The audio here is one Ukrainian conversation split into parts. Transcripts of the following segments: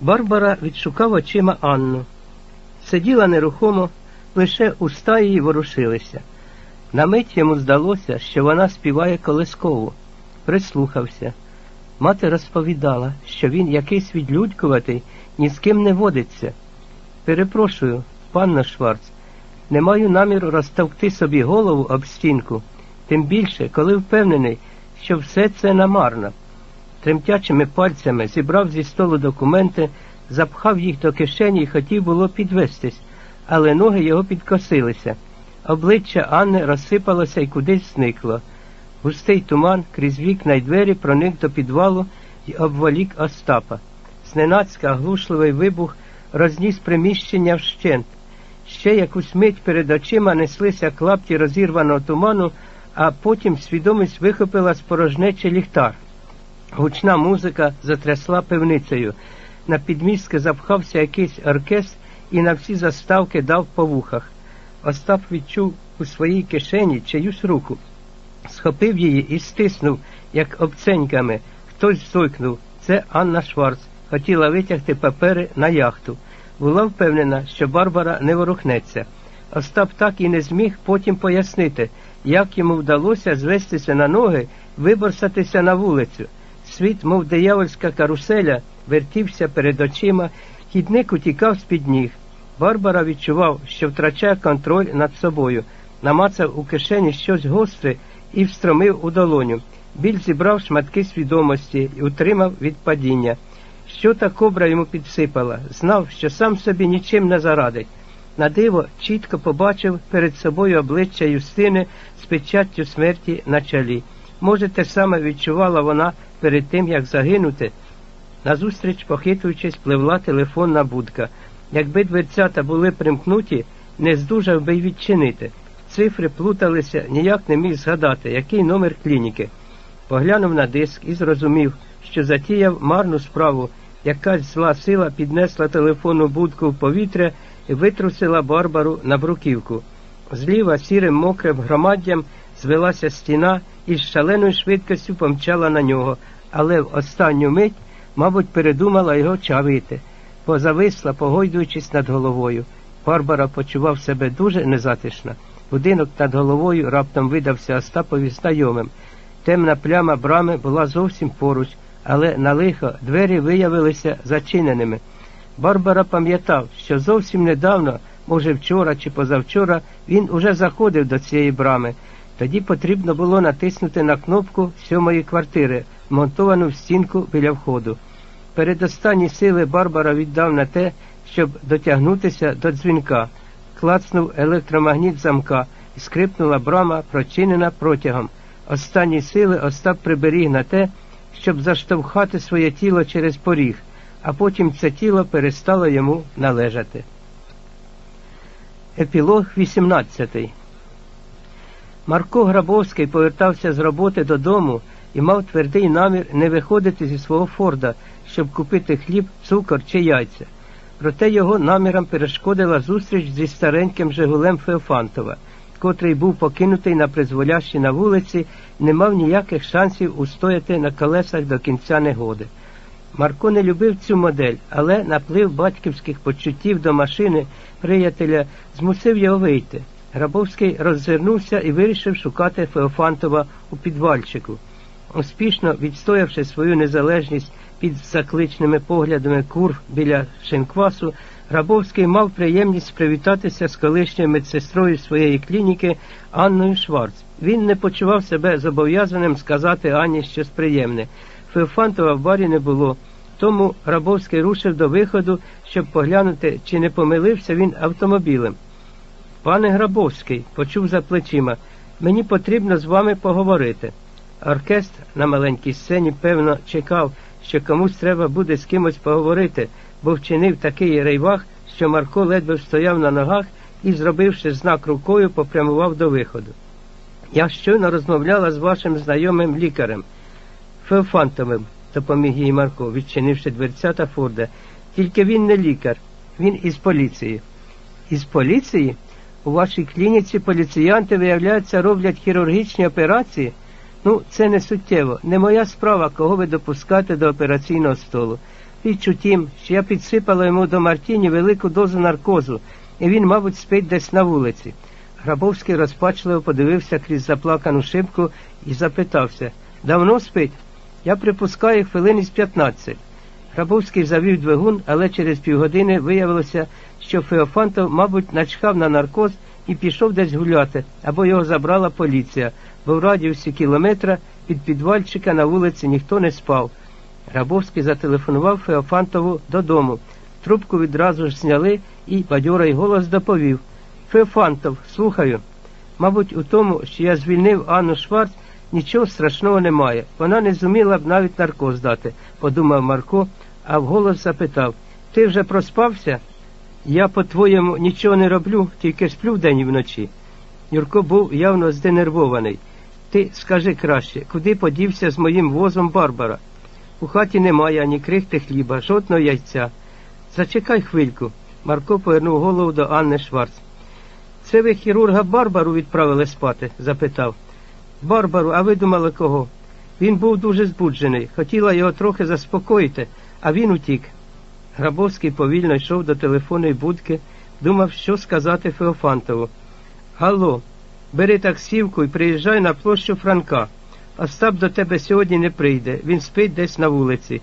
Барбара відшукав очима Анну. Сиділа нерухомо, лише уста її ворушилися. На мить йому здалося, що вона співає колискову. Прислухався. Мати розповідала, що він якийсь відлюдькуватий, ні з ким не водиться. Перепрошую, панна Шварц, не маю наміру розтовкти собі голову об стінку, тим більше, коли впевнений, що все це намарно. Тремтячими пальцями зібрав зі столу документи, запхав їх до кишені і хотів було підвестись, але ноги його підкосилися. Обличчя Анни розсипалося і кудись зникло. Густий туман крізь вікна й двері проник до підвалу і обволік Остапа. Зненацька глушливий вибух розніс приміщення вщент. Ще якусь мить перед очима неслися клапті розірваного туману, а потім свідомість вихопила з порожнечі ліхтар. Гучна музика затрясла пивницею. На підмістки запхався якийсь оркестр і на всі заставки дав по вухах. Остап відчув у своїй кишені чиюсь руку, схопив її і стиснув, як обценьками. Хтось зойкнув. Це Анна Шварц. Хотіла витягти папери на яхту. Була впевнена, що Барбара не ворухнеться. Остап так і не зміг потім пояснити, як йому вдалося звестися на ноги, виборсатися на вулицю. Світ, мов диявольська каруселя, вертівся перед очима, хідник утікав з-під ніг. Барбара відчував, що втрачає контроль над собою, намацав у кишені щось гостре і встромив у долоню. Біль зібрав шматки свідомості і утримав від падіння. Що та кобра йому підсипала, знав, що сам собі нічим не зарадить. На диво чітко побачив перед собою обличчя Юстини з печаттю смерті на чолі. Може, те саме відчувала вона перед тим, як загинути. Назустріч, похитуючись, пливла телефонна будка. Якби дверцята були примкнуті, не здужав би й відчинити. Цифри плуталися, ніяк не міг згадати, який номер клініки. Поглянув на диск і зрозумів, що затіяв марну справу. Якась зла сила піднесла телефонну будку в повітря і витрусила Барбару на бруківку. Зліва сірим мокрим громаддям звелася стіна і з шаленою швидкістю помчала на нього, але в останню мить, мабуть, передумала його чавити. Позависла, погойдуючись над головою. Барбара почував себе дуже незатишно. Будинок над головою раптом видався Остапові знайомим. Темна пляма брами була зовсім поруч, але на лихо двері виявилися зачиненими. Барбара пам'ятав, що зовсім недавно, може вчора чи позавчора, він уже заходив до цієї брами. Тоді потрібно було натиснути на кнопку сьомої квартири, монтовану в стінку біля входу. Передостанні сили Барбара віддав на те, щоб дотягнутися до дзвінка. Клацнув електромагніт замка і скрипнула брама, прочинена протягом. Останні сили Остап приберіг на те, щоб заштовхати своє тіло через поріг, а потім це тіло перестало йому належати. Епілог 18 Марко Грабовський повертався з роботи додому і мав твердий намір не виходити зі свого форда, щоб купити хліб, цукор чи яйця. Проте його намірам перешкодила зустріч зі стареньким Жигулем Феофантова, котрий був покинутий на призволящі на вулиці, не мав ніяких шансів устояти на колесах до кінця негоди. Марко не любив цю модель, але наплив батьківських почуттів до машини приятеля змусив його вийти. Грабовський роззирнувся і вирішив шукати Феофантова у підвальчику. Успішно відстоявши свою незалежність під закличними поглядами кур біля шинквасу, Грабовський мав приємність привітатися з колишньою медсестрою своєї клініки Анною Шварц. Він не почував себе зобов'язаним сказати Анні щось приємне. Феофантова в барі не було, тому Грабовський рушив до виходу, щоб поглянути, чи не помилився він автомобілем. Пане Грабовський, почув за плечима, мені потрібно з вами поговорити. Оркестр на маленькій сцені, певно, чекав, що комусь треба буде з кимось поговорити, бо вчинив такий рейвах, що Марко ледве стояв на ногах і, зробивши знак рукою, попрямував до виходу. Я щойно розмовляла з вашим знайомим лікарем, Феофантовим, допоміг їй Марко, відчинивши дверця та фурда. Тільки він не лікар, він із поліції. Із поліції? У вашій клініці поліціянти, виявляється, роблять хірургічні операції. Ну, це не суттєво, не моя справа, кого ви допускаєте до операційного столу. Річ у тім, що я підсипала йому до Мартіні велику дозу наркозу, і він, мабуть, спить десь на вулиці. Грабовський розпачливо подивився крізь заплакану шибку і запитався давно спить? Я припускаю хвилин із 15. Грабовський завів двигун, але через півгодини виявилося, що Феофантов, мабуть, начхав на наркоз і пішов десь гуляти, або його забрала поліція, бо в радіусі кілометра від підвальчика на вулиці ніхто не спав. Грабовський зателефонував Феофантову додому. Трубку відразу ж зняли і бадьорий голос доповів. Феофантов, слухаю. Мабуть, у тому, що я звільнив Анну Шварц, нічого страшного немає. Вона не зуміла б навіть наркоз дати, подумав Марко, а вголос запитав Ти вже проспався? Я, по-твоєму, нічого не роблю, тільки сплю вдень і вночі. Юрко був явно зденервований. Ти скажи краще, куди подівся з моїм возом Барбара? У хаті немає ані крихти хліба, жодного яйця. Зачекай хвильку. Марко повернув голову до Анни Шварц. Це ви хірурга Барбару відправили спати? запитав. Барбару, а ви думали кого? Він був дуже збуджений, хотіла його трохи заспокоїти, а він утік. Грабовський повільно йшов до телефонної будки, думав, що сказати Феофантову. Гало, бери таксівку і приїжджай на площу Франка. Остап до тебе сьогодні не прийде, він спить десь на вулиці.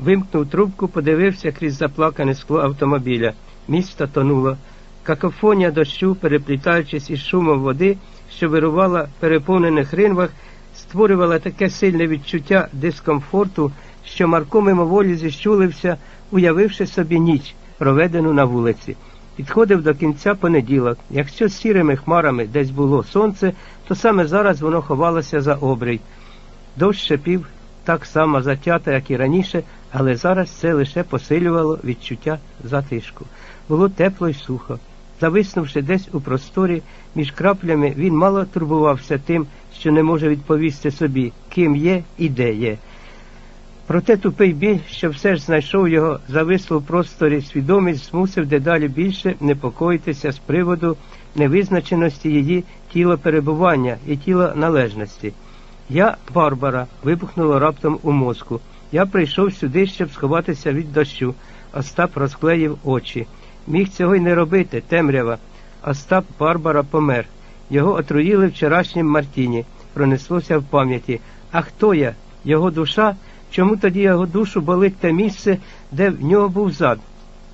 Вимкнув трубку, подивився крізь заплакане скло автомобіля. Місто тонуло. Какофонія дощу, переплітаючись із шумом води, що вирувала в переповнених ринвах, створювала таке сильне відчуття дискомфорту, що Марко мимоволі зіщулився, уявивши собі ніч, проведену на вулиці. Підходив до кінця понеділок. Якщо сірими хмарами десь було сонце, то саме зараз воно ховалося за обрій. Дощ шепів так само затято, як і раніше, але зараз це лише посилювало відчуття затишку. Було тепло й сухо. Зависнувши десь у просторі, між краплями, він мало турбувався тим, що не може відповісти собі, ким є і де є. Проте тупий біль, що все ж знайшов його, зависло в просторі свідомість, змусив дедалі більше непокоїтися з приводу невизначеності її тілоперебування і тілоналежності. Я, Барбара, вибухнуло раптом у мозку. Я прийшов сюди, щоб сховатися від дощу. Остап розклеїв очі. Міг цього й не робити, темрява. Остап Барбара помер. Його отруїли вчорашнім Мартіні. Пронеслося в пам'яті. А хто я? Його душа? Чому тоді його душу болить те місце, де в нього був зад?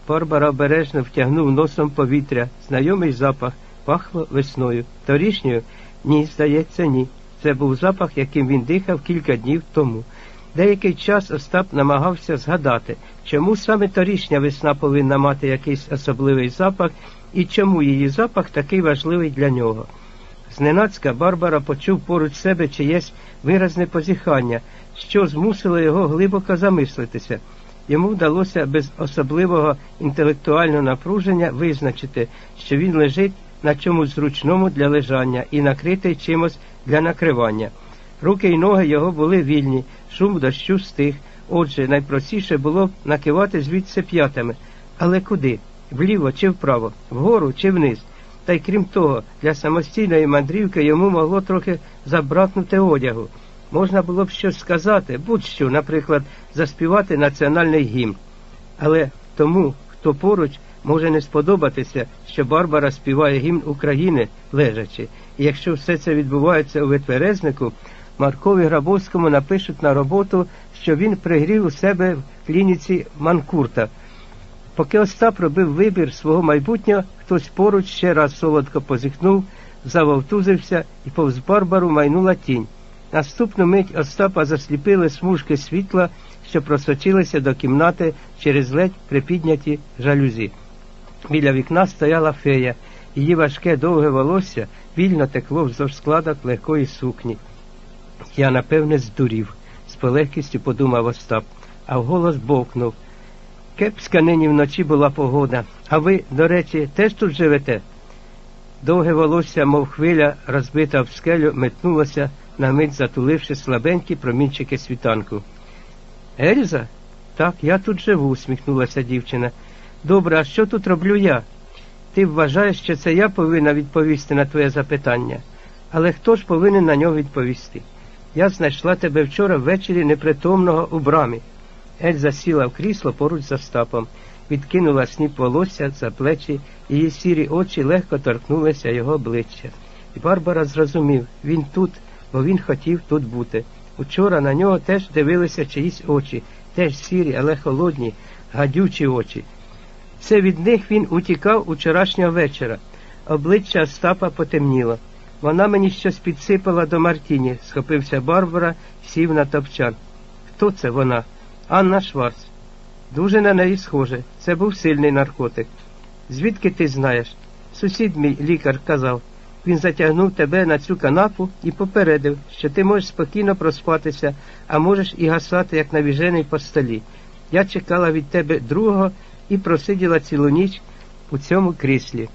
Барбара обережно втягнув носом повітря, знайомий запах, пахло весною. Торішньою? Ні, здається, ні. Це був запах, яким він дихав кілька днів тому. Деякий час Остап намагався згадати, чому саме торішня весна повинна мати якийсь особливий запах і чому її запах такий важливий для нього. Зненацька Барбара почув поруч себе чиєсь виразне позіхання, що змусило його глибоко замислитися. Йому вдалося без особливого інтелектуального напруження визначити, що він лежить на чомусь зручному для лежання і накритий чимось для накривання. Руки й ноги його були вільні, шум дощу стих. Отже, найпростіше було б накивати звідси п'ятами. Але куди? Вліво чи вправо, вгору чи вниз. Та й крім того, для самостійної мандрівки йому могло трохи забракнути одягу. Можна було б щось сказати, будь-що, наприклад, заспівати національний гімн. Але тому, хто поруч, може не сподобатися, що Барбара співає гімн України лежачи. І якщо все це відбувається у витверезнику, Маркові Грабовському напишуть на роботу, що він пригрів у себе в клініці Манкурта. Поки Остап робив вибір свого майбутнього, хтось поруч ще раз солодко позіхнув, завовтузився і повз Барбару майнула тінь. Наступну мить Остапа засліпили смужки світла, що просочилися до кімнати через ледь припідняті жалюзі. Біля вікна стояла фея, її важке довге волосся вільно текло вздовж складок легкої сукні. Я, напевне, здурів, з полегкістю подумав Остап, а вголос бовкнув. Кепська нині вночі була погода. А ви, до речі, теж тут живете? Довге волосся, мов хвиля, розбита в скелю, метнулося, на мить затуливши слабенькі промінчики світанку. Ельза? Так, я тут живу, усміхнулася дівчина. Добре, а що тут роблю я? Ти вважаєш, що це я повинна відповісти на твоє запитання, але хто ж повинен на нього відповісти? Я знайшла тебе вчора ввечері непритомного у брамі. Ельза сіла в крісло поруч з Остапом, відкинула сніп волосся за плечі, її сірі очі легко торкнулися його обличчя. І Барбара зрозумів, він тут, бо він хотів тут бути. Учора на нього теж дивилися чиїсь очі, теж сірі, але холодні, гадючі очі. Це від них він утікав учорашнього вечора. Обличчя Остапа потемніло. Вона мені щось підсипала до Мартіні, схопився Барбара, сів на топчан. Хто це вона? Анна Шварц. Дуже на неї схоже. Це був сильний наркотик. Звідки ти знаєш? Сусід мій лікар казав. Він затягнув тебе на цю канапу і попередив, що ти можеш спокійно проспатися, а можеш і гасати, як навіжений по столі. Я чекала від тебе другого і просиділа цілу ніч у цьому кріслі.